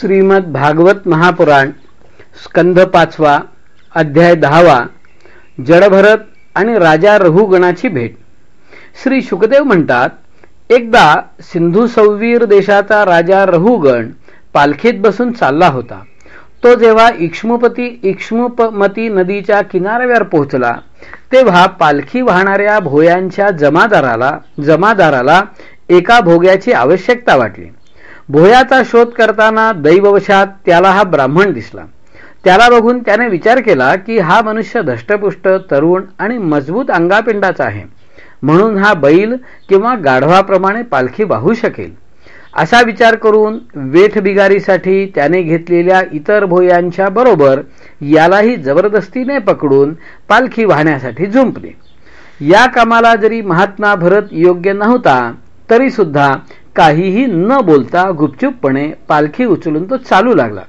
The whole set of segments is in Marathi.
श्रीमद भागवत महापुराण स्कंध पाचवा अध्याय दहावा जडभरत आणि राजा रघुगणाची भेट. श्री शुकदेव म्हणतात एकदा सिंधू सौवीर देशाचा राजा रघुगण पालखीत बसून चालला होता. तो जेव्हा इक्ष्मुपती इक्ष्मुपमती नदीच्या किनाऱ्यावर पोहोचला तेव्हा पालखी वाहणाऱ्या भोयांच्या जमादाराला जमादाराला एका भोग्याची आवश्यकता वाटली. भोयाचा शोध करताना दैववशात त्याला हा ब्राह्मण दिसला. त्याला बघून त्याने विचार केला की हा मनुष्य धष्टपुष्ट तरुण आणि मजबूत अंगापिंडाचा आहे. म्हणून हा बैल किंवा गाढवाप्रमाणे पालखी वाहू शकेल. असा विचार करून वेठबिगारीसाठी त्याने घेतलेल्या इतर भोयांच्या बरोबर यालाही जबरदस्तीने पकडून पालखी वाहण्यासाठी झुंपले. या कामाला जरी महात्मा भरत योग्य नव्हता तरी सुद्धा काहीही न बोलता गुपचूपपणे पालखी उचलून तो चालू लागला.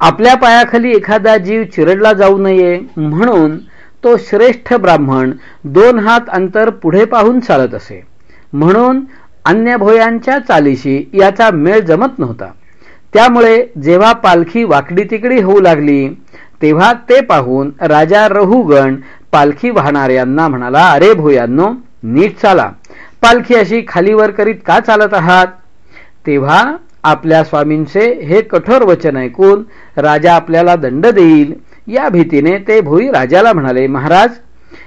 आपल्या पायाखाली एखादा जीव चिरडला जाऊ नये म्हणून तो श्रेष्ठ ब्राह्मण दोन हात अंतर पुढे पाहून चालत असे. म्हणून अन्य भोयांच्या चालीशी याचा मेळ जमत नव्हता. त्यामुळे जेव्हा पालखी वाकडी तिकडी होऊ लागली तेव्हा ते पाहून राजा रहुगण पालखी वाहणाऱ्यांना म्हणाला अरे भोयांनो नीट चाला. पालखी अशी खालीवर करीत का चालत आहात? तेव्हा आपल्या स्वामींचे हे कठोर वचन ऐकून राजा आपल्याला दंड देईल. या भीतीने ते भोई राजाला म्हणाले महाराज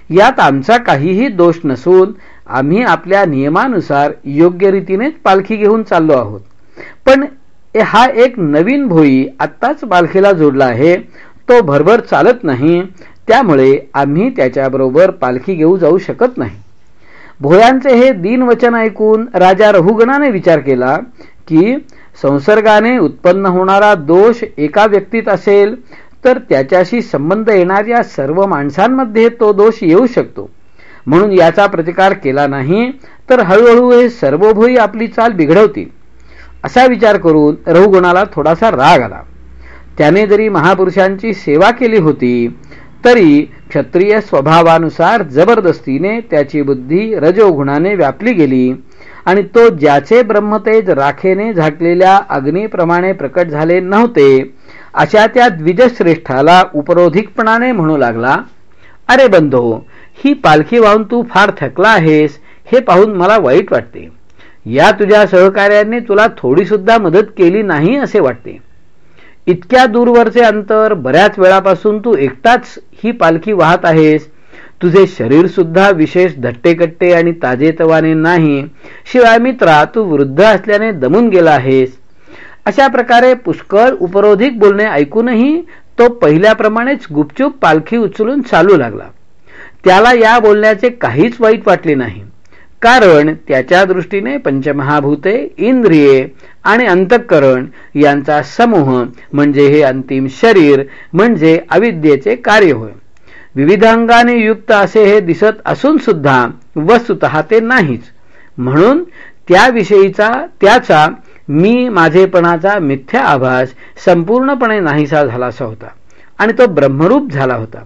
यात आमचा काहीही दोष नसून आम्ही आपल्या नियमानुसार योग्य रीतीनेच पालखी घेऊन चाललो आहोत. पण हा एक नवीन भोई आत्ताच पालखीला जोडला आहे. तो भरभर चालत नाही. त्यामुळे आम्ही त्याच्याबरोबर पालखी घेऊ जाऊ शकत नाही. भोयांचे हे दीन वचन ऐकून राजा रहुगणाने विचार केला की संसर्गाने उत्पन्न होणारा दोष एका व्यक्तीत असेल तर त्याच्याशी संबंध येणाऱ्या सर्व माणसांमध्ये तो दोष येऊ शकतो. म्हणून याचा प्रतिकार केला नाही तर हळूहळू हे सर्व भोई आपली चाल बिघडवतील. असा विचार करून रहुगुणाला थोडासा राग आला. त्याने जरी महापुरुषांची सेवा केली होती तरी क्षत्रिय स्वभावानुसार जबरदस्तीने त्याची बुद्धी रजोगुणाने व्यापली गेली आणि तो ज्याचे ब्रह्मतेज राखेने झाकलेल्या अग्नीप्रमाणे प्रकट झाले नव्हते अशा त्या द्विजश्रेष्ठाला उपरोधिकपणाने म्हणू लागला अरे बंधो ही पालखी वाहून तू फार थकला आहेस हे पाहून मला वाईट वाटते. या तुझ्या सहकार्याने तुला थोडी सुद्धा मदत केली नाही असे वाटते. इतक्या दूरवरचे अंतर बऱ्याच वेळापासून तू एकटाच ही पालखी वाहत आहेस. तुझे शरीर सुद्धा विशेष धट्टेकट्टे आणि ताजेतवाने नाही. शिवाय मित्रा तू वृद्ध असल्याने दमून गेला आहेस. अशा प्रकारे पुष्कळ उपरोधिक बोलणे ऐकूनही तो पहिल्याप्रमाणेच गुपचूप पालखी उचलून चालू लागला. त्याला या बोलण्याचे काहीच वाईट वाटले नाही. कारण त्याच्या दृष्टीने पंचमहाभूते इंद्रिये आणि अंतःकरण यांचा समूह म्हणजे हे अंतिम शरीर म्हणजे अविद्येचे कार्य होय. विविध अंगाने युक्त असे हे दिसत असून सुद्धा वस्तुत ते नाहीच. म्हणून त्याविषयीचा त्याचा मी माझेपणाचा मिथ्या आभास संपूर्णपणे नाहीसा झालासा होता. आणि तो ब्रह्मरूप झाला होता.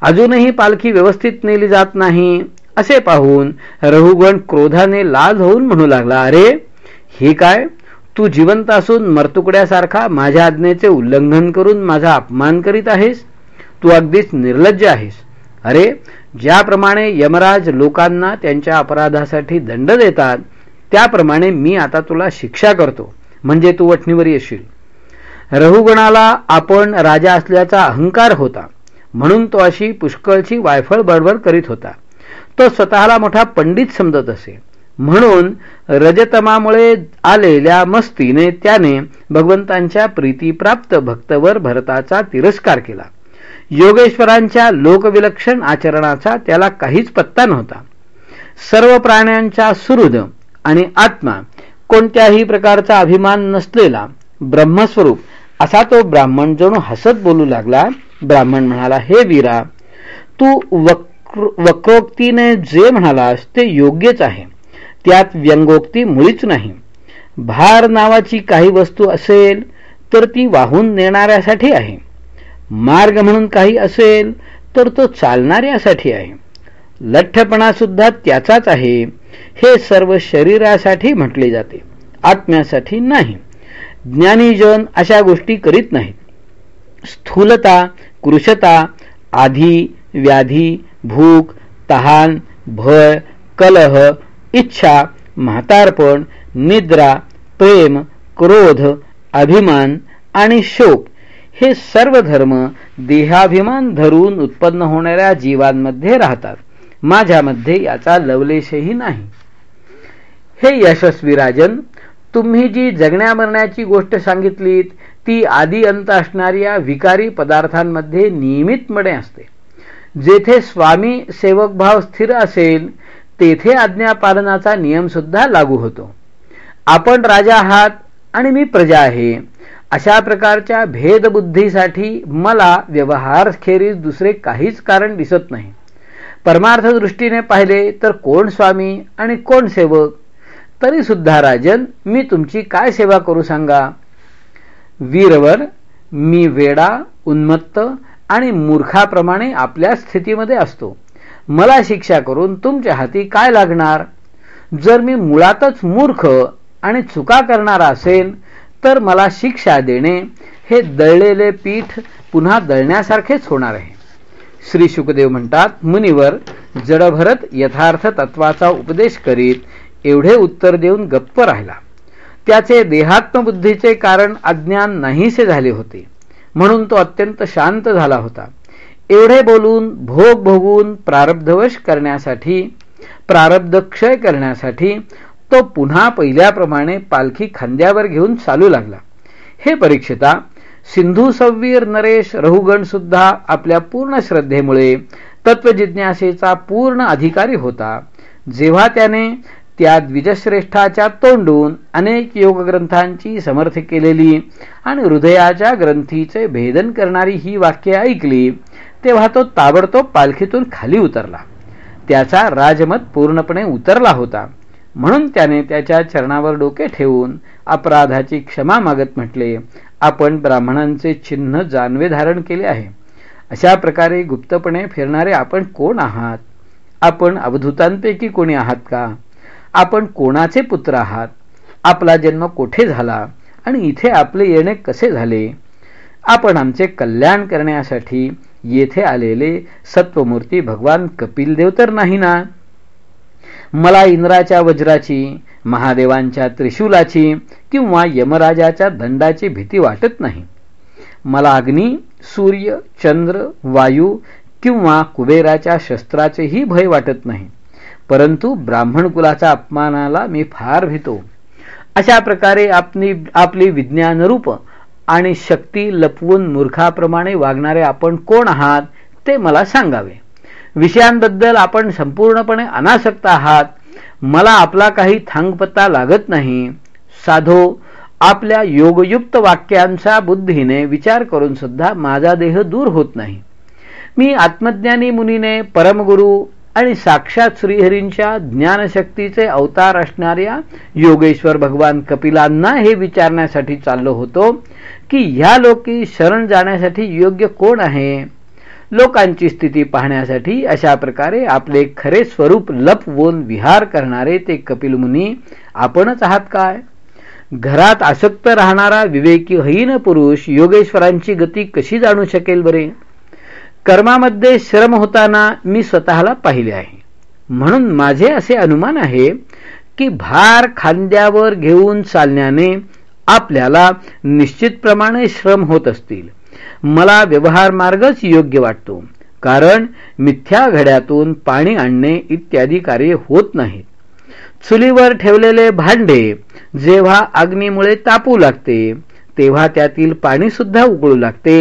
अजूनही पालखी व्यवस्थित नेली जात नाही. असे पाहून रघुगण क्रोधाने लाल होऊन म्हणू लागला अरे हे काय? तू जिवंत असून मरतुकड्यासारखा माझ्या आज्ञेचे उल्लंघन करून माझा अपमान करीत आहेस? तू अगदीच निर्लज्ज आहेस. अरे ज्याप्रमाणे यमराज लोकांना त्यांच्या अपराधासाठी दंड देतात त्याप्रमाणे मी आता तुला शिक्षा करतो. म्हणजे तू वठणीवर येशील. रघुगणाला आपण राजा असल्याचा अहंकार होता. म्हणून तो अशी पुष्कळची वायफळ बडबड करीत होता. तो स्वतःला मोठा पंडित समजत असे. म्हणून रजतमामुळे आलेल्या मस्तीने त्याने भगवंतांच्या प्रीतीप्राप्त भक्तवर भरताचा तिरस्कार केला. योगेश्वरांच्या लोकविलक्षण आचरणाचा त्याला काहीच पत्ता नव्हता. सर्व प्राण्यांच्या सुहृद आणि आत्मा कोणत्याही प्रकारचा अभिमान नसलेला ब्रह्मस्वरूप असा तो ब्राह्मण जणू हसत बोलू लागला. ब्राह्मण म्हणाला हे वीरा तू वक्त वक्रोक्तीने जे म्हणालास ते योग्यच आहे. त्यात व्यंगोक्ती मुळीच नाही. भार नावाची काही वस्तू असेल तर ती वाहून नेणाऱ्यासाठी आहे. मार्ग म्हणून काही असेल तर तो चालणाऱ्यासाठी आहे. लठ्ठपणा सुद्धा त्याचाच आहे. हे सर्व शरीरासाठी म्हटले जाते. आत्म्यासाठी नाही. ज्ञानीजन अशा गोष्टी करीत नाहीत. स्थूलता कृशता आधी व्याधी भूक तहान भय कलह इच्छा म्हातारपण निद्रा प्रेम क्रोध अभिमान आणि शोक हे सर्व धर्म देहाभिमान धरून उत्पन्न होणाऱ्या जीवांमध्ये राहतात. माझ्यामध्ये याचा लवलेशही नाही. हे यशस्वी राजन तुम्ही जी जगण्या मरण्याची गोष्ट सांगितलीत ती आदी अंत असणाऱ्या विकारी पदार्थांमध्ये नियमितपणे असते. जेथे स्वामी सेवक भाव स्थिर असेल तेथे आज्ञापालनाचा नियम सुद्धा लागू होतो. आपण राजा आहात आणि मी प्रजा आहे. अशा प्रकारच्या भेदबुद्धीसाठी मला व्यवहारखेरीज दुसरे काहीच कारण दिसत नाही. परमार्थ दृष्टीने पाहिले तर कोण स्वामी आणि कोण सेवक? तरी सुद्धा राजन मी तुमची काय सेवा करू सांगा? वीरवर मी वेडा उन्मत्त आणि मूर्खाप्रमाणे आपल्या स्थितीमध्ये असतो. मला शिक्षा करून तुमच्या हाती काय लागणार? जर मी मुळातच मूर्ख आणि चुका करणारा असेल तर मला शिक्षा देणे हे दळलेले पीठ पुन्हा दळण्यासारखेच होणार आहे. श्री शुकदेव म्हणतात मुनिवर जडभरत यथार्थ तत्वाचा उपदेश करीत एवढे उत्तर देऊन गप्प राहिला. त्याचे देहात्मबुद्धीचे कारण अज्ञान नाहीसे झाले होते. म्हणून तो अत्यंत शांत झाला होता. एवढे बोलून भोग भोगून प्रारब्धवश करण्यासाठी प्रारब्ध क्षय करण्यासाठी तो पुन्हा पहिल्याप्रमाणे पालखी खांद्यावर घेऊन चालू लागला. हे परीक्षिता सिंधू सव्वीर नरेश रहुगण सुद्धा आपल्या पूर्ण श्रद्धेमुळे तत्वजिज्ञासेचा पूर्ण अधिकारी होता. जेव्हा त्याने त्या द्विजश्रेष्ठाच्या तोंडून अनेक योगग्रंथांची समर्थ केलेली आणि हृदयाच्या ग्रंथीचे भेदन करणारी ही वाक्य ऐकली तेव्हा तो ताबडतोब पालखीतून खाली उतरला. त्याचा राजमत पूर्णपणे उतरला होता. म्हणून त्याने त्याच्या चरणावर डोके ठेवून अपराधाची क्षमा मागत म्हटले आपण ब्राह्मणांचे चिन्ह जानवे धारण केले आहे. अशा प्रकारे गुप्तपणे फिरणारे आपण कोण आहात? आपण अवधूतांपैकी कोणी आहात का? आपण कोणाचे पुत्र आहात? आपला जन्म कोठे झाला? आणि इथे आपले येणे कसे झाले? आपण आमचे कल्याण करण्यासाठी येथे आलेले सत्वमूर्ती भगवान कपिल देव तर नाही ना? मला इंद्राच्या वज्राची महादेवांच्या त्रिशूलाची किंवा यमराजाच्या दंडाची भीती वाटत नाही. मला अग्नी सूर्य चंद्र वायू किंवा कुबेराच्या शस्त्राचेही भय वाटत नाही. परंतु ब्राह्मण कुलाच्या अपमानाला मी फार भीतो. अशा प्रकारे आपली आपली विज्ञानरूप आणि शक्ती लपवून मूर्खाप्रमाणे वागणारे आपण कोण आहात ते मला सांगावे. विषयांबद्दल आपण संपूर्णपणे अनासक्त आहात. मला आपला काही थांगपत्ता लागत नाही. साधो आपल्या योगयुक्त वाक्यांचा बुद्धीने विचार करून सुद्धा माझा देह दूर होत नाही. मी आत्मज्ञानी मुनीने परमगुरु आणि साक्षात श्रीहरींच्या ज्ञानशक्तीचे अवतार असणाऱ्या योगेश्वर भगवान कपिलांना हे विचारण्यासाठी चाललो होतो की ह्या लोकी शरण जाण्यासाठी योग्य कोण आहे? लोकांची स्थिती पाहण्यासाठी अशा प्रकारे आपले खरे स्वरूप लपवून विहार करणारे ते कपिल मुनी आपणच आहात काय? घरात आसक्त राहणारा विवेकीहीन पुरुष योगेश्वरांची गती कशी जाणू शकेल बरे? कर्मामध्ये श्रम होताना मी स्वतःला पाहिले आहे. म्हणून माझे असे अनुमान आहे की भार खांद्यावर घेऊन चालण्याने आपल्याला निश्चितप्रमाणे श्रम होत असतील. मला व्यवहार मार्गच योग्य वाटतो कारण मिथ्या घड्यातून पाणी आणणे इत्यादी कार्य होत नाहीत चुलीवर ठेवलेले भांडे जेव्हा अग्नीमुळे तापू लागते तेव्हा त्यातील पाणी सुद्धा उकळू लागते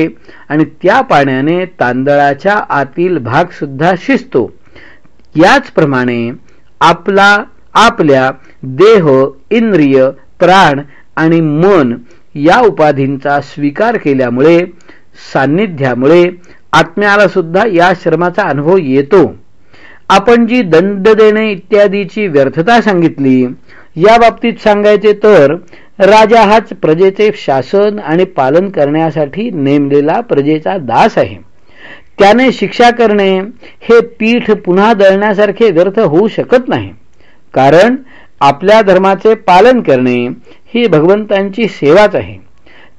आणि त्या पाण्याने तांदळाच्या आतील भाग सुद्धा शिजतो. याचप्रमाणे आपला आपल्या देह इंद्रिय प्राण आणि मन या उपाधींचा स्वीकार केल्यामुळे सान्निध्यामुळे आत्म्याला सुद्धा या श्रमाचा अनुभव येतो. आपण जी दंड देणे इत्यादीची व्यर्थता सांगितली या बाबतीत सांगायचे तर राजा हाच प्रजेचे शासन आणि पालन करण्यासाठी नेमलेला प्रजेचा दास आहे. त्याने शिक्षा करणे हे पीठ पुन्हा दळण्यासारखे व्यर्थ होऊ शकत नाही. कारण आपल्या धर्माचे पालन करणे ही भगवंतांची सेवाच आहे.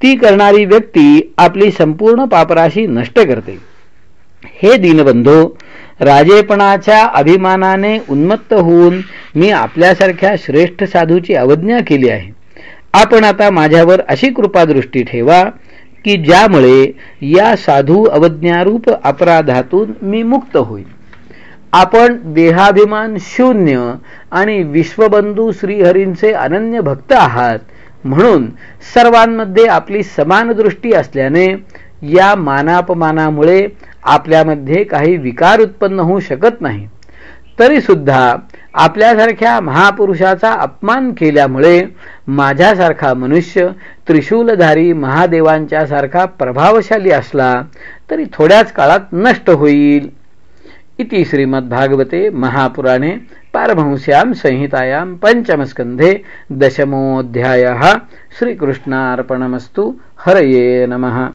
ती करणारी व्यक्ती आपली संपूर्ण पापराशी नष्ट करते. हे दीनबंधो राजेपणाच्या अभिमानाने उन्मत्त होऊन मी आपल्यासारख्या श्रेष्ठ साधूची अवज्ञा केली आहे. आपण आता माझ्यावर अशी कृपादृष्टी ठेवा की ज्यामुळे या साधू अवज्ञारूप अपराधातून मी मुक्त होईल आपण देहाभिमान शून्य आणि विश्वबंधू श्रीहरींचे अनन्य भक्त आहात म्हणून सर्वांमध्ये आपली समान दृष्टी असल्याने या मानापमानामुळे आपल्यामध्ये काही विकार उत्पन्न होऊ शकत नाही. तरी सुद्धा आपल्यासारख्या महापुरुषाचा अपमान केल्यामुळे माझ्यासारखा मनुष्य त्रिशूलधारी महादेवांच्या सारखा प्रभावशाली असला तरी थोड्याच काळात नष्ट होईल. इति श्रीमद्भागवते महापुराणे पारमहंस्यां संहितायां पञ्चमस्कन्धे दशमोऽध्यायः. श्रीकृष्णार्पणमस्तु. हरये नमः.